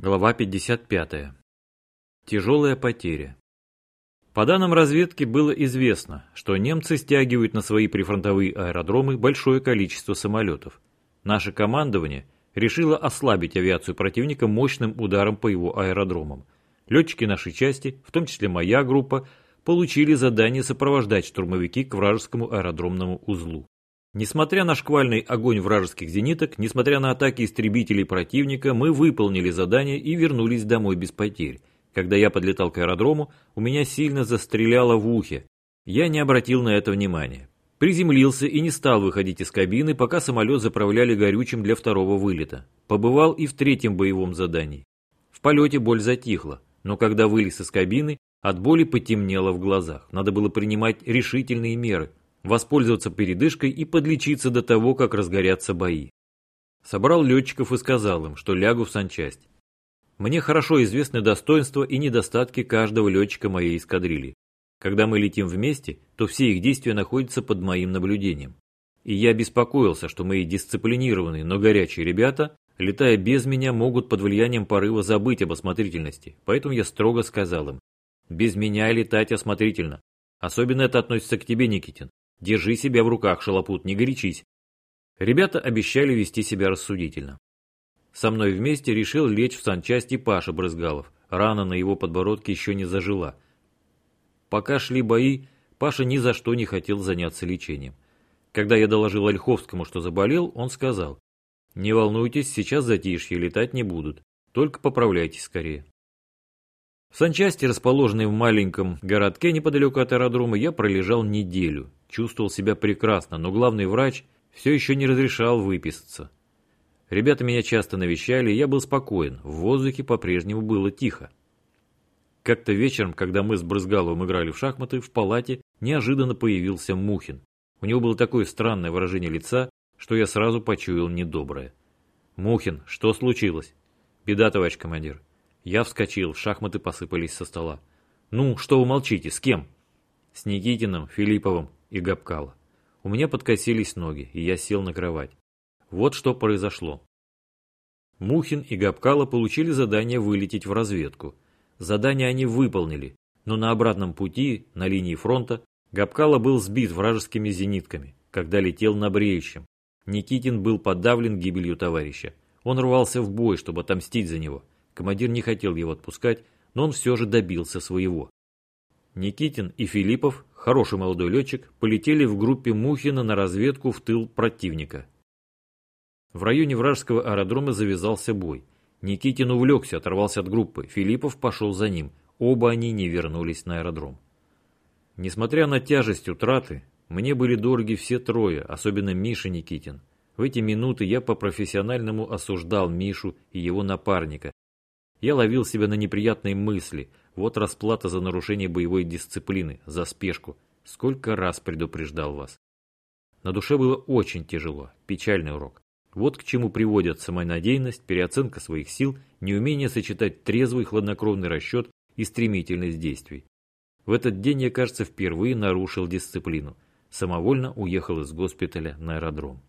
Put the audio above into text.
Глава 55. Тяжелая потеря. По данным разведки было известно, что немцы стягивают на свои прифронтовые аэродромы большое количество самолетов. Наше командование решило ослабить авиацию противника мощным ударом по его аэродромам. Летчики нашей части, в том числе моя группа, получили задание сопровождать штурмовики к вражескому аэродромному узлу. Несмотря на шквальный огонь вражеских зениток, несмотря на атаки истребителей противника, мы выполнили задание и вернулись домой без потерь. Когда я подлетал к аэродрому, у меня сильно застреляло в ухе. Я не обратил на это внимания. Приземлился и не стал выходить из кабины, пока самолет заправляли горючим для второго вылета. Побывал и в третьем боевом задании. В полете боль затихла, но когда вылез из кабины, от боли потемнело в глазах. Надо было принимать решительные меры воспользоваться передышкой и подлечиться до того, как разгорятся бои. Собрал летчиков и сказал им, что лягу в санчасть. Мне хорошо известны достоинства и недостатки каждого летчика моей эскадрильи. Когда мы летим вместе, то все их действия находятся под моим наблюдением. И я беспокоился, что мои дисциплинированные, но горячие ребята, летая без меня, могут под влиянием порыва забыть об осмотрительности. Поэтому я строго сказал им, без меня летать осмотрительно. Особенно это относится к тебе, Никитин. Держи себя в руках, шалопут, не горячись. Ребята обещали вести себя рассудительно. Со мной вместе решил лечь в санчасти Паша Брызгалов. Рана на его подбородке еще не зажила. Пока шли бои, Паша ни за что не хотел заняться лечением. Когда я доложил Ольховскому, что заболел, он сказал, «Не волнуйтесь, сейчас затишье, летать не будут. Только поправляйтесь скорее». В санчасти, расположенной в маленьком городке неподалеку от аэродрома, я пролежал неделю. Чувствовал себя прекрасно, но главный врач все еще не разрешал выписаться. Ребята меня часто навещали, и я был спокоен, в воздухе по-прежнему было тихо. Как-то вечером, когда мы с Брызгаловым играли в шахматы, в палате неожиданно появился Мухин. У него было такое странное выражение лица, что я сразу почуял недоброе. «Мухин, что случилось?» «Беда, товарищ командир». Я вскочил, шахматы посыпались со стола. «Ну, что вы молчите, с кем?» «С Никитиным, Филипповым и Габкала. У меня подкосились ноги, и я сел на кровать. Вот что произошло. Мухин и Габкала получили задание вылететь в разведку. Задание они выполнили, но на обратном пути, на линии фронта, Габкала был сбит вражескими зенитками, когда летел на бреющем. Никитин был подавлен гибелью товарища. Он рвался в бой, чтобы отомстить за него. Командир не хотел его отпускать, но он все же добился своего. Никитин и Филиппов, хороший молодой летчик, полетели в группе Мухина на разведку в тыл противника. В районе вражеского аэродрома завязался бой. Никитин увлекся, оторвался от группы. Филиппов пошел за ним. Оба они не вернулись на аэродром. Несмотря на тяжесть утраты, мне были дороги все трое, особенно Миша Никитин. В эти минуты я по-профессиональному осуждал Мишу и его напарника, я ловил себя на неприятные мысли. Вот расплата за нарушение боевой дисциплины, за спешку. Сколько раз предупреждал вас. На душе было очень тяжело, печальный урок. Вот к чему приводят самонадеянность, переоценка своих сил, неумение сочетать трезвый хладнокровный расчет и стремительность действий. В этот день я, кажется, впервые нарушил дисциплину. Самовольно уехал из госпиталя на аэродром.